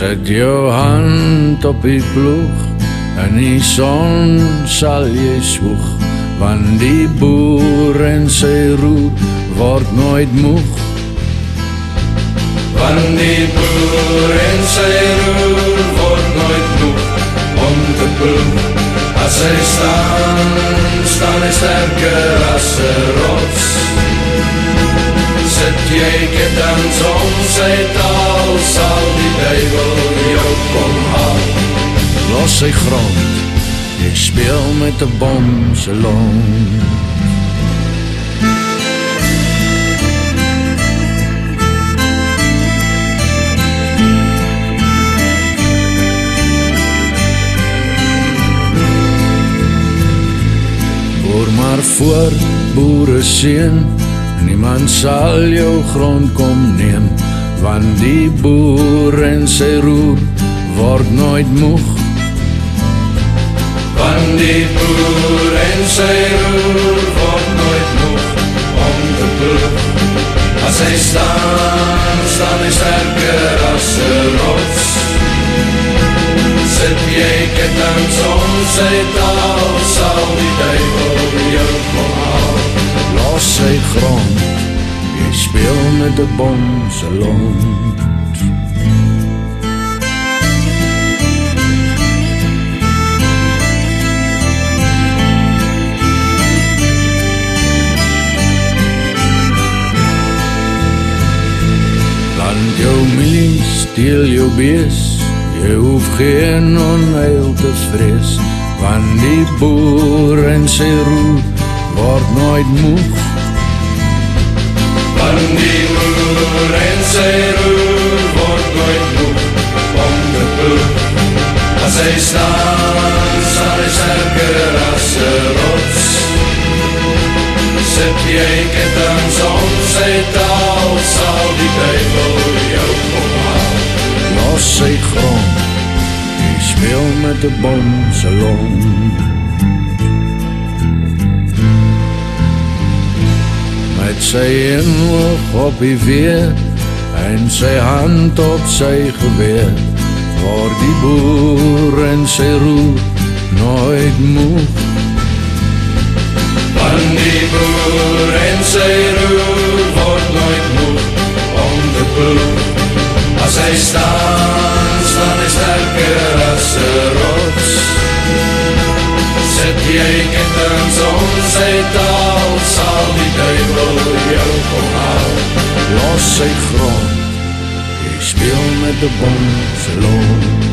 Zet jou hand op die ploeg en die son sal jy swoeg want die boer en sy roer word nooit moeg. Want die boer en sy roer word nooit moeg om te ploeg as hy staan staan hy sterker as 'n rots. Sit jy gedans om sy taal sal die duivel jou kom haal los sy grond ek speel met 'n bom se long Hoor maar voor boere seun Niemand sal jou grond kom neem Want die boer en sy roer Word nooit moeg. Want die boer en sy roer Word nooit moeg Om te ploeg. As hy staan, staan hy sterker as een rots. Sit jy ketens om sy taal speel met die bom se lont Land jou milie, steel jou bees Jy hoef geen onheil te vrees Want die boer en sy roer word nooit moeg Want die boer en sy roer word nooit moeg Om te ploeg. As hy staan, staan hy sterker as een rots. Sit jy ketens om sy taal Sal die duivel jou kom haal Los sy grond Jy speel met die bom se lont met sy inhoog op die weer en sy hand op sy geweer word die boer en sy roer nooit moeg van die boer en sy roer word nooit moeg om te ploeg as hy staan staan hy sterker as 'n rots. Sit jy ketens om sy taal sy grond. Jy speel met die bom se loon